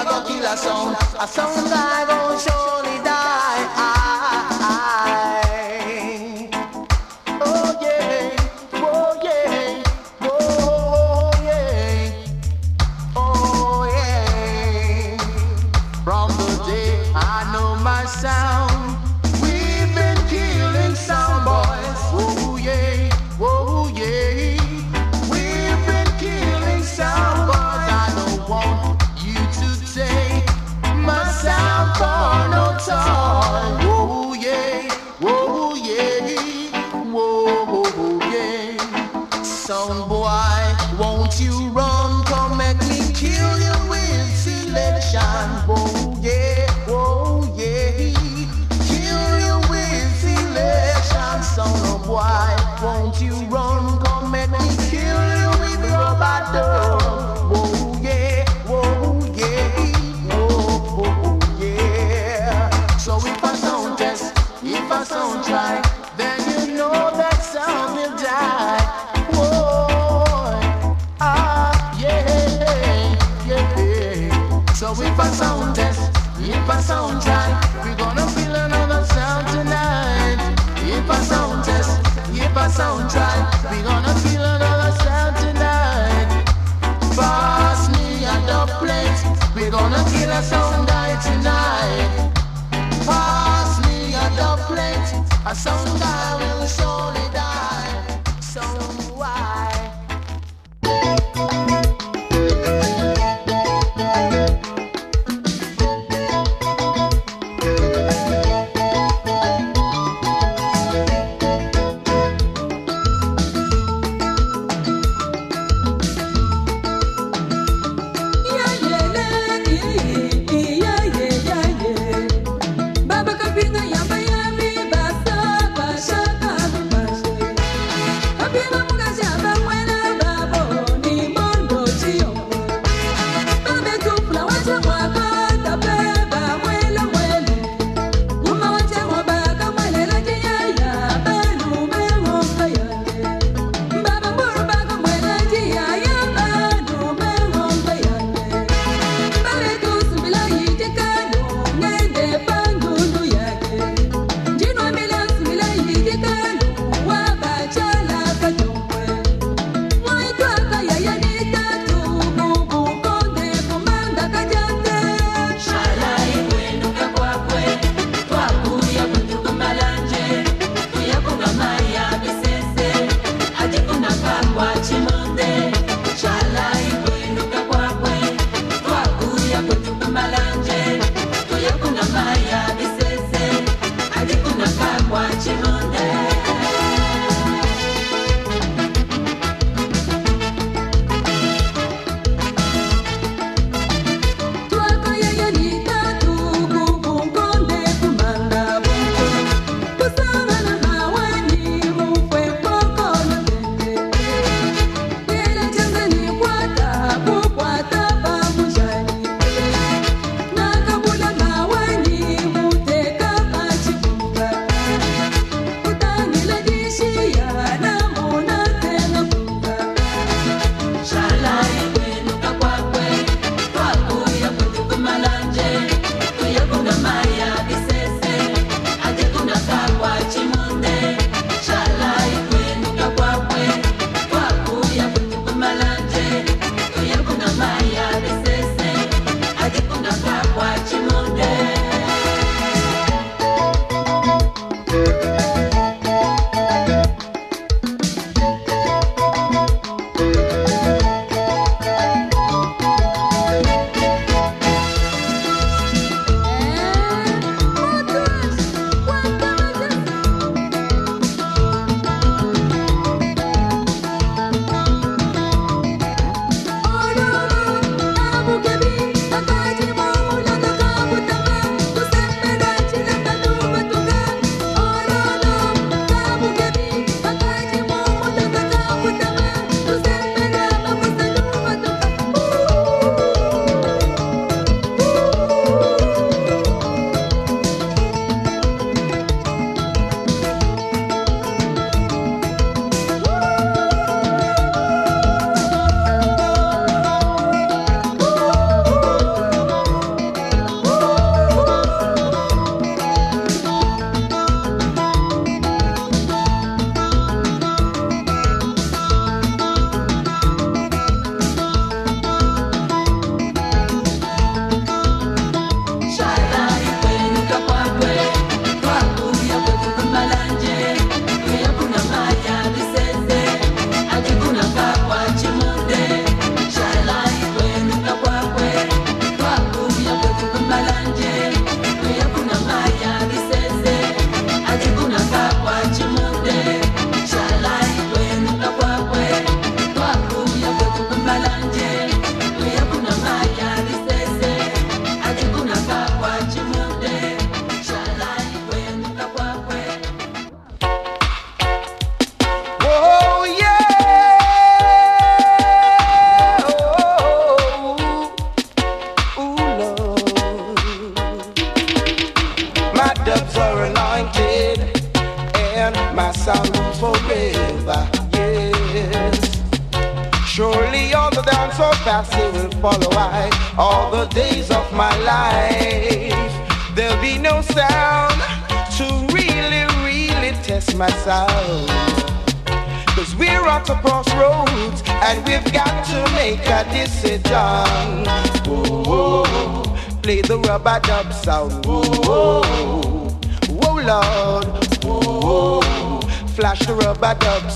I kill a sound. A sound A sundown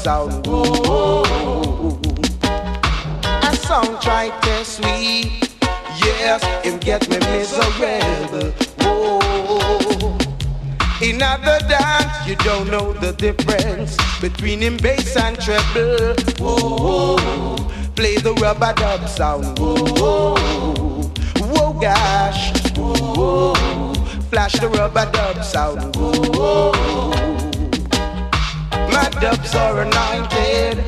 sound. Whoa. A song try to sweet. Yes, it get me miserable. Whoa. In other dance, you don't know the difference between him bass and treble. Whoa, play the rubber dub sound. Whoa, whoa, gosh. Whoa, flash the rubber dub sound. Whoa. My dubs are anointed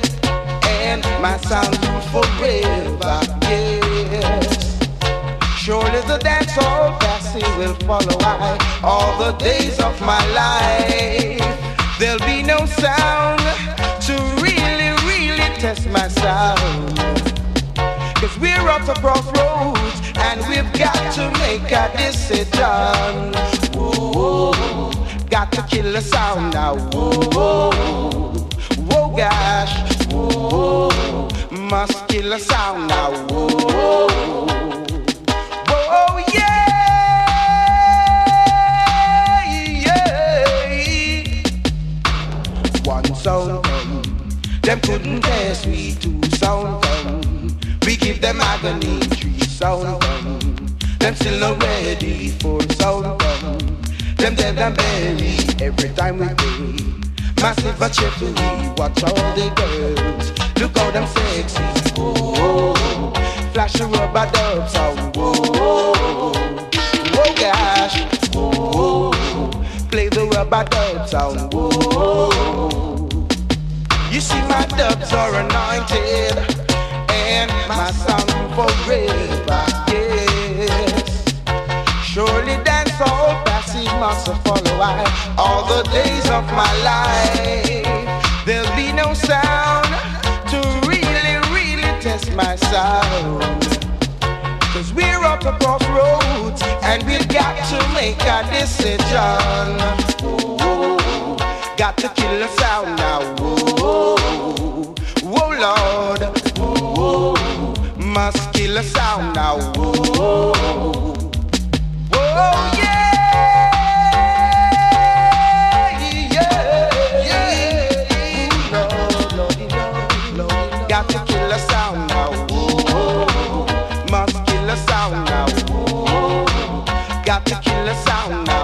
and my sound will forever. Yes. Surely the dance hall passing will follow I all the days of my life. There'll be no sound to really, really test my sound. Cause we're at a crossroads and we've got to make a decision. Whoa, got to kill the sound now. Whoa, whoa gosh. Whoa, must kill the sound now. Whoa. Oh yeah, yeah. One sound come, them couldn't test we two sound come. We give them agony, three sound come. Them still not ready for sound come. Them dead and buried every time we play. Massive but cheerfully, watch all the girls. Look how them sexy. Oh, flash a rubber dub sound. Whoa, whoa gosh. Whoa, play the rubber dub sound. Whoa, you see my dubs are anointed, and my sound forever. Yes, surely dance all passing must follow I all the days of my life. There'll be no sound to really, really test my sound. Cause we're at a crossroads and we've got to make a decision. Ooh, got to kill the sound now. Ooh, whoa, Lord. Ooh, must kill the sound now. Whoa, sound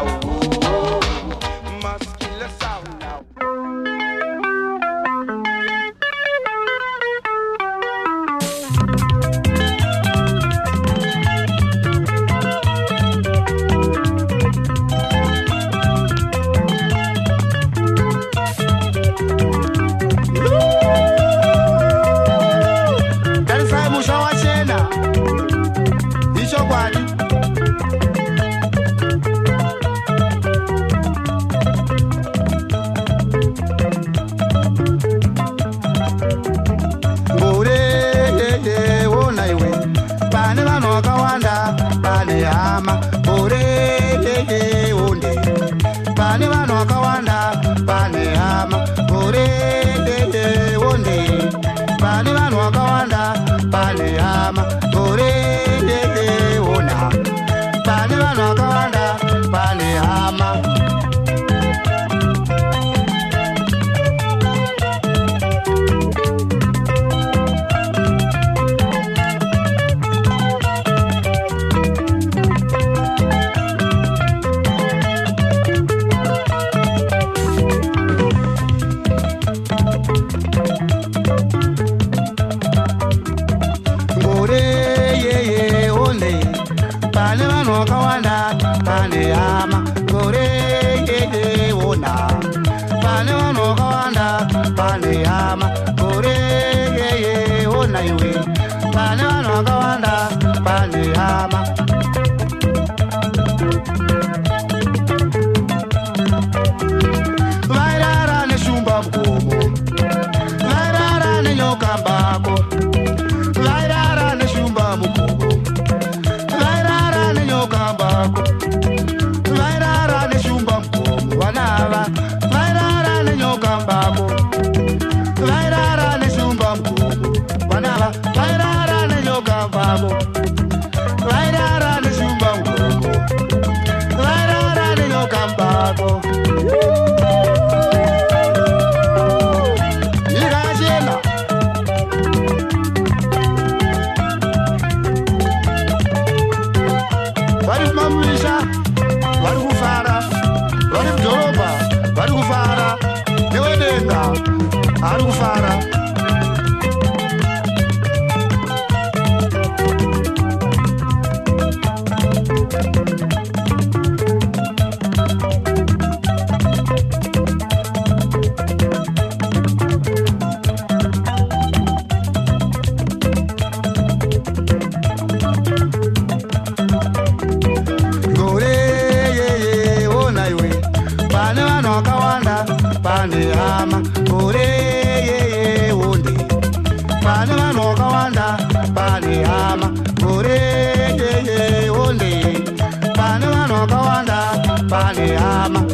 vakawanda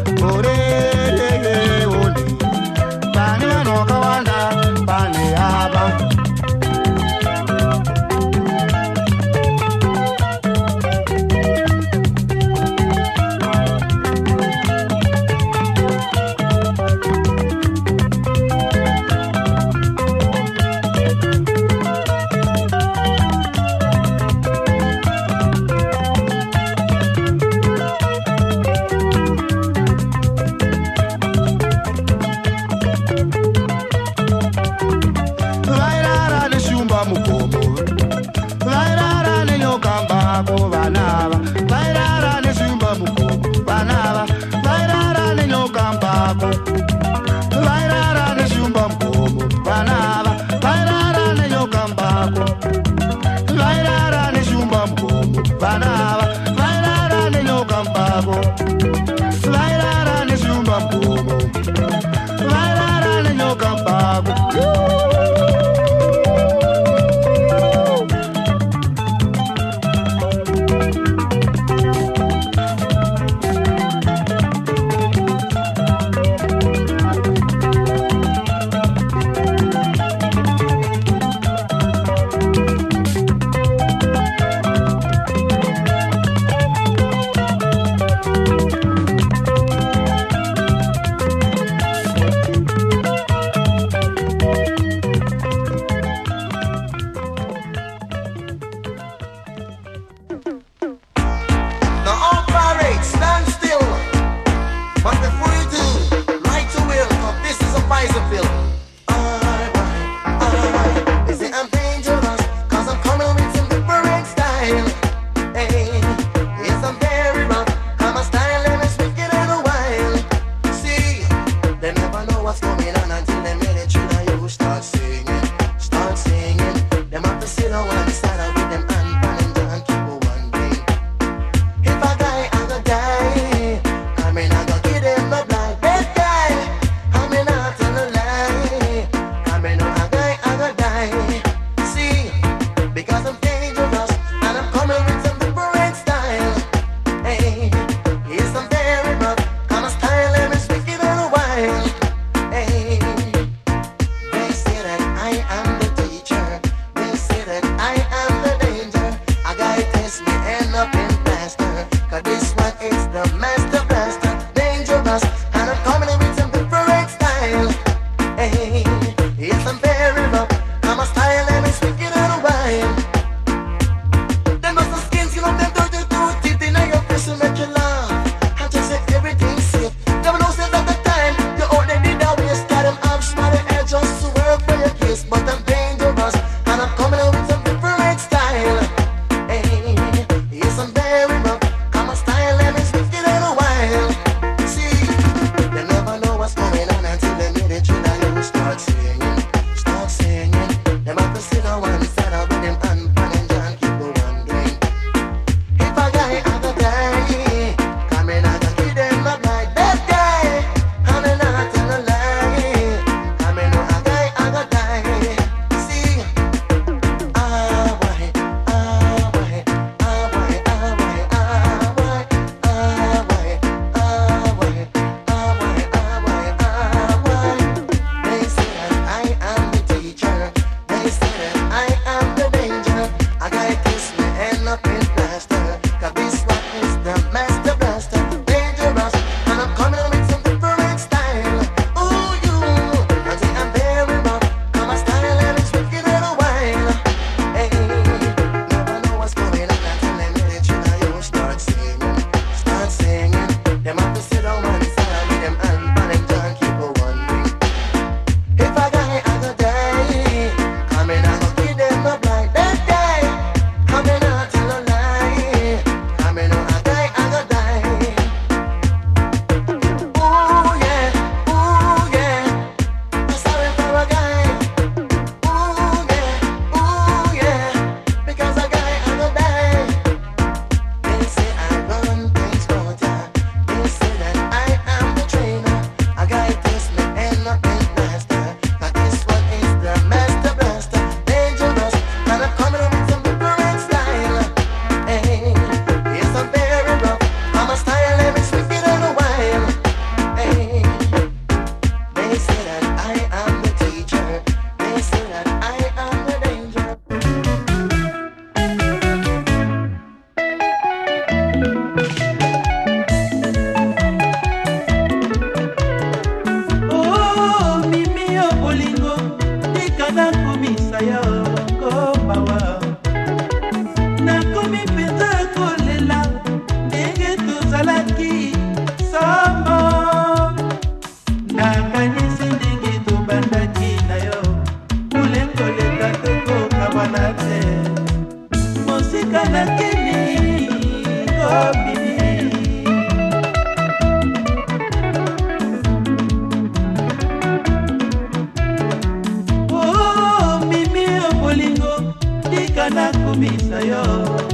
tika nakomisa yo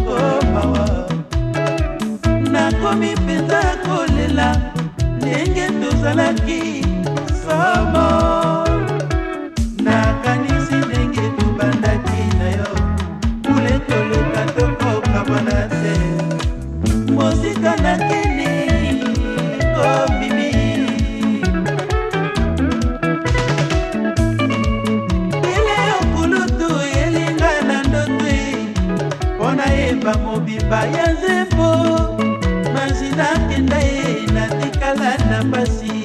komawa nakomi mpenza kolela ndenge tozalaki somo ya nzembo masi nakenda ye natikala na pasi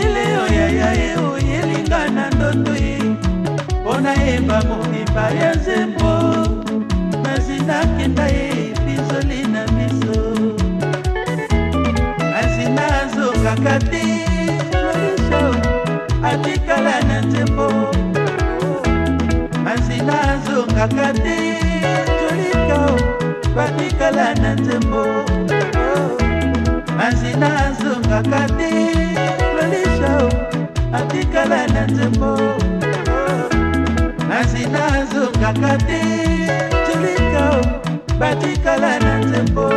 ele oyaya ye oyelinga na ndoto ye. Mpo nayeba mobimba ya nzembo masi nakenda ye bizoli na biso asina azokaka te lolisho atikala azokaka te tolika batikala na nzembo. Asina azongaka te atikala na nzembo. Asina azongaka tolika batikala na nzembo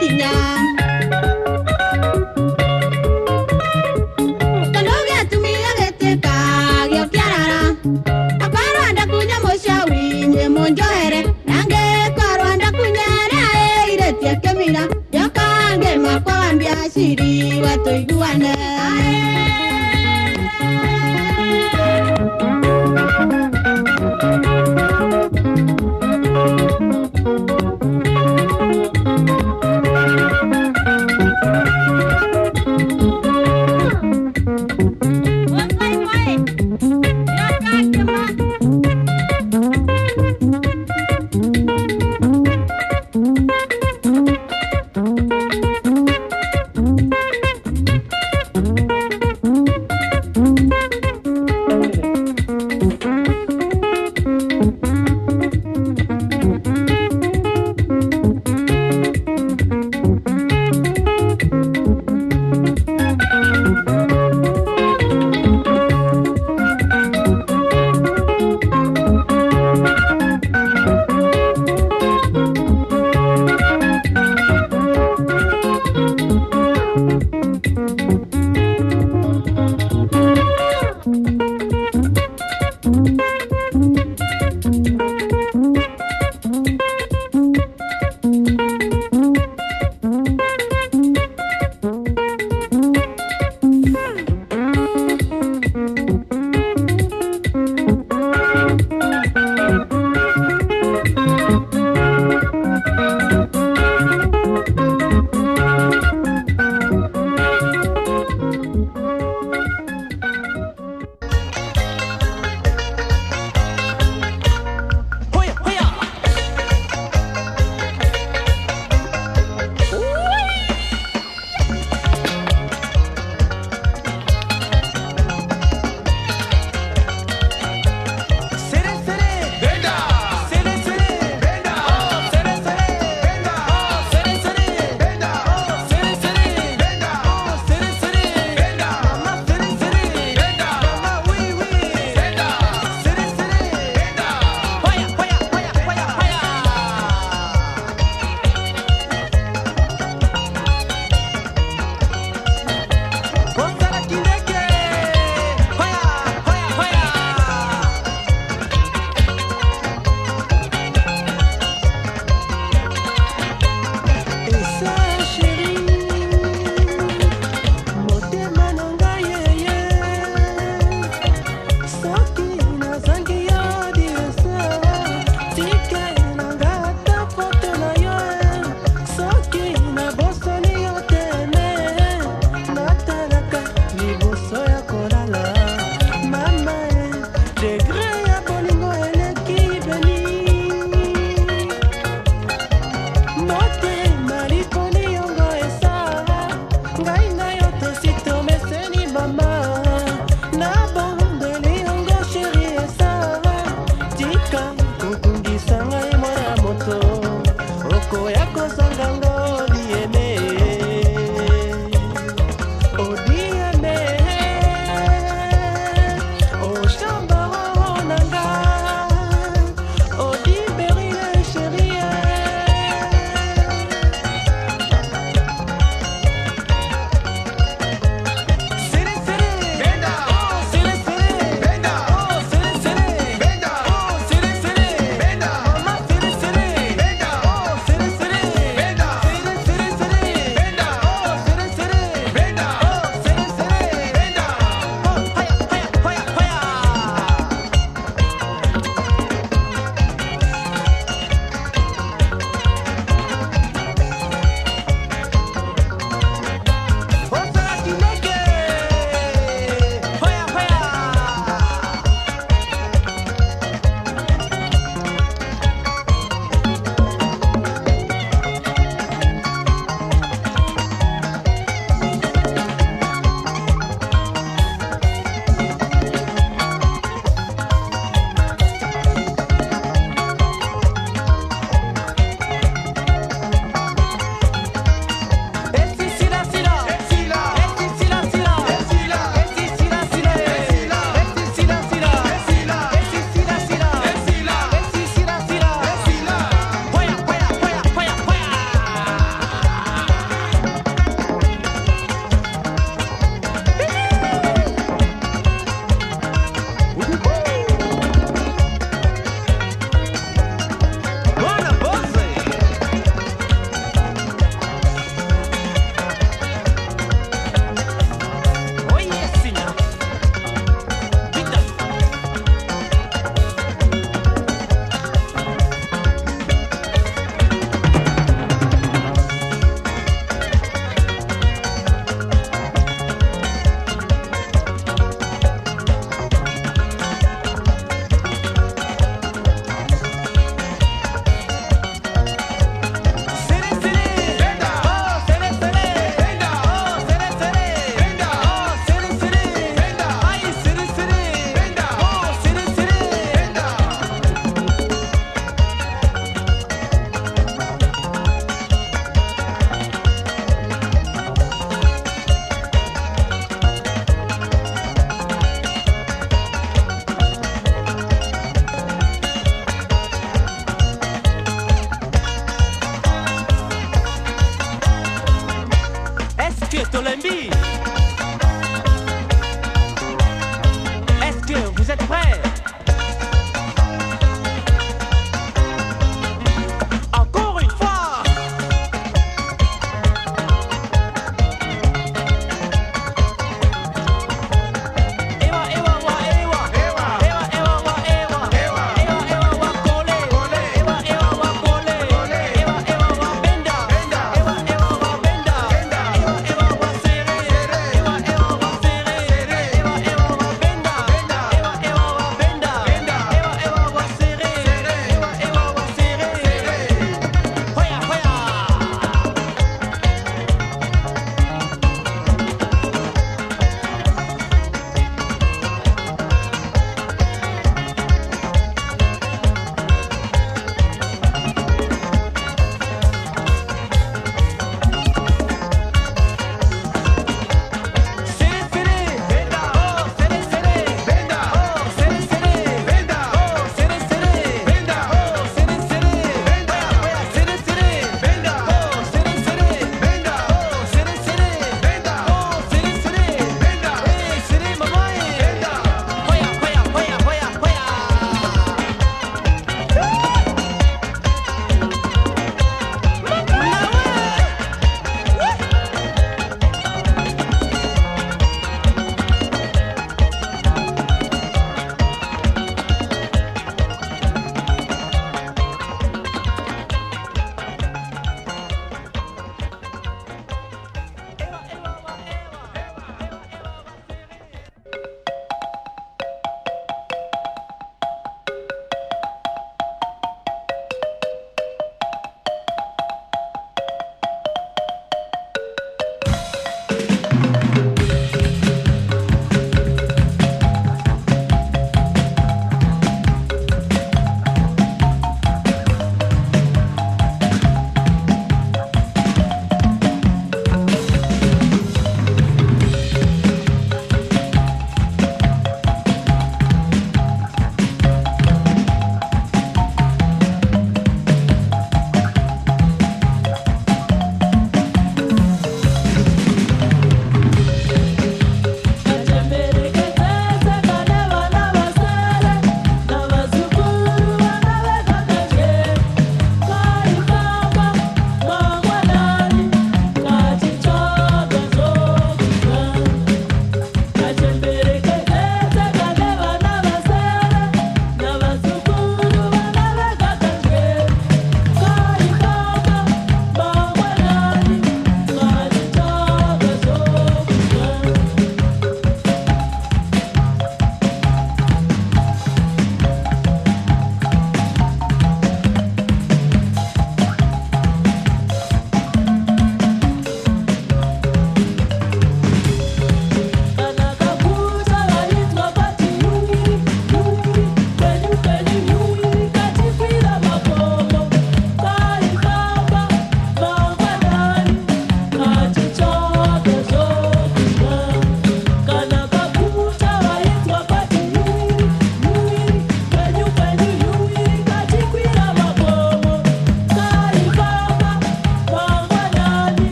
tinyang kandoge atumia gĩtuĩkagio kĩarara akorwo anda kunya mũcawi nyĩ mũnjohere na ngĩkorwo anda kunya arĩa ĩirĩtie kĩmira njoka ngĩmakwa wambia ciri watũiguane